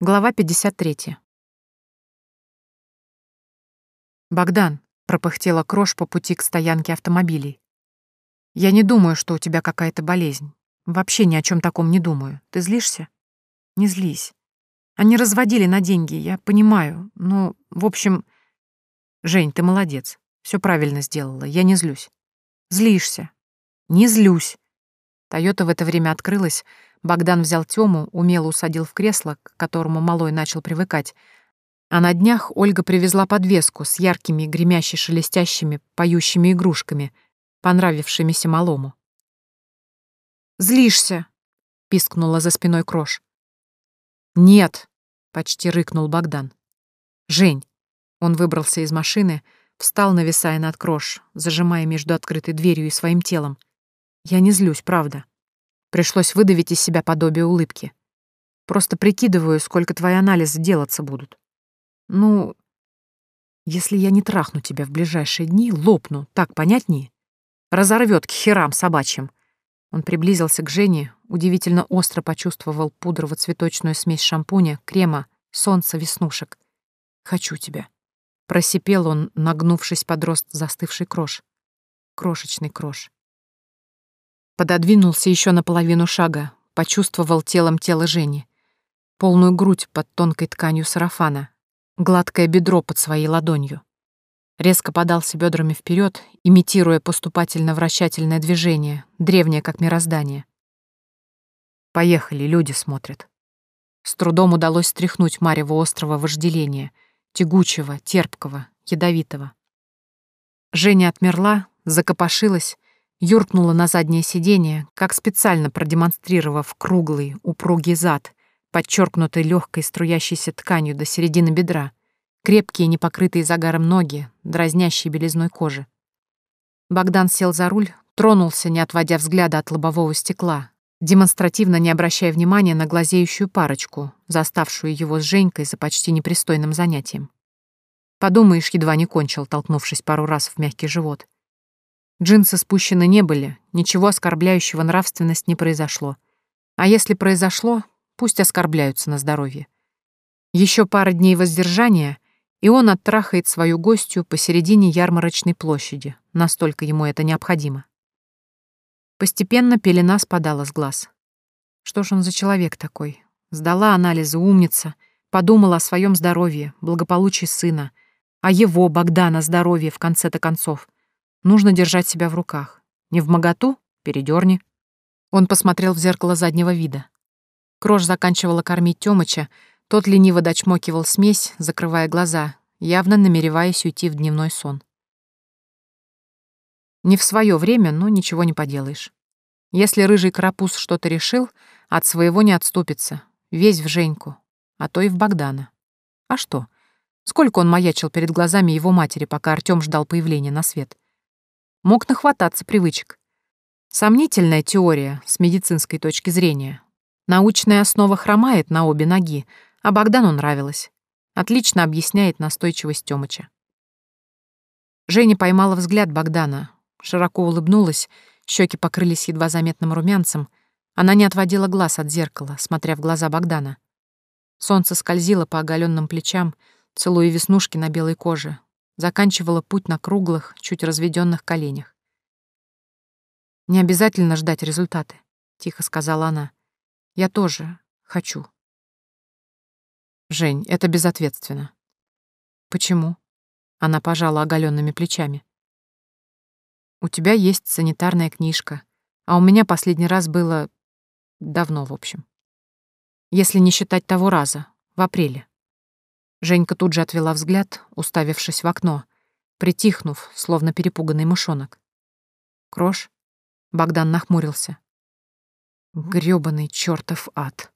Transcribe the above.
Глава 53. «Богдан», — пропыхтела крош по пути к стоянке автомобилей. «Я не думаю, что у тебя какая-то болезнь. Вообще ни о чем таком не думаю. Ты злишься?» «Не злись. Они разводили на деньги, я понимаю. Но, в общем...» «Жень, ты молодец. Все правильно сделала. Я не злюсь». «Злишься». «Не злюсь». Тойота в это время открылась, Богдан взял Тему, умело усадил в кресло, к которому малой начал привыкать, а на днях Ольга привезла подвеску с яркими, гремящими, шелестящими, поющими игрушками, понравившимися малому. «Злишься!» — пискнула за спиной Крош. «Нет!» — почти рыкнул Богдан. «Жень!» Он выбрался из машины, встал, нависая над Крош, зажимая между открытой дверью и своим телом. «Я не злюсь, правда. Пришлось выдавить из себя подобие улыбки. Просто прикидываю, сколько твои анализы делаться будут. Ну, если я не трахну тебя в ближайшие дни, лопну, так понятнее? Разорвет к херам собачьим. Он приблизился к Жене, удивительно остро почувствовал пудрово-цветочную смесь шампуня, крема, солнца, веснушек. «Хочу тебя», — просипел он, нагнувшись под рост застывший крош. Крошечный крош. Пододвинулся еще на половину шага, почувствовал телом тело Жени. Полную грудь под тонкой тканью сарафана, гладкое бедро под своей ладонью. Резко подался бедрами вперед, имитируя поступательно-вращательное движение, древнее как мироздание. Поехали, люди смотрят. С трудом удалось стряхнуть Марьево острого вожделения, тягучего, терпкого, ядовитого. Женя отмерла, закопошилась, юркнула на заднее сиденье, как специально продемонстрировав круглый, упругий зад, подчеркнутый легкой струящейся тканью до середины бедра, крепкие, непокрытые загаром ноги, дразнящие белизной кожи. Богдан сел за руль, тронулся, не отводя взгляда от лобового стекла, демонстративно не обращая внимания на глазеющую парочку, заставшую его с Женькой за почти непристойным занятием. Подумаешь, едва не кончил, толкнувшись пару раз в мягкий живот. Джинсы спущены не были, ничего оскорбляющего нравственность не произошло. А если произошло, пусть оскорбляются на здоровье. Еще пара дней воздержания, и он оттрахает свою гостью посередине ярмарочной площади, настолько ему это необходимо. Постепенно пелена спадала с глаз. Что ж он за человек такой? Сдала анализы, умница, подумала о своем здоровье, благополучии сына, о его, Богдана, здоровье в конце-то концов — Нужно держать себя в руках. Не в моготу — передерни. Он посмотрел в зеркало заднего вида. Крош заканчивала кормить Тёмыча, тот лениво дочмокивал смесь, закрывая глаза, явно намереваясь уйти в дневной сон. Не в свое время, но ничего не поделаешь. Если рыжий карапуз что-то решил, от своего не отступится, весь в Женьку, а то и в Богдана. А что? Сколько он маячил перед глазами его матери, пока Артём ждал появления на свет? Мог нахвататься привычек. Сомнительная теория с медицинской точки зрения. Научная основа хромает на обе ноги, а Богдану нравилось. Отлично объясняет настойчивость Тёмыча. Женя поймала взгляд Богдана, широко улыбнулась, щеки покрылись едва заметным румянцем. Она не отводила глаз от зеркала, смотря в глаза Богдана. Солнце скользило по оголенным плечам, целуя веснушки на белой коже, заканчивала путь на круглых, чуть разведенных коленях. «Не обязательно ждать результаты», — тихо сказала она. «Я тоже хочу». «Жень, это безответственно». «Почему?» — она пожала оголенными плечами. «У тебя есть санитарная книжка, а у меня последний раз было... давно, в общем. Если не считать того раза, в апреле». Женька тут же отвела взгляд, уставившись в окно, притихнув, словно перепуганный мышонок. «Крош?» — Богдан нахмурился. «Грёбаный чёртов ад!»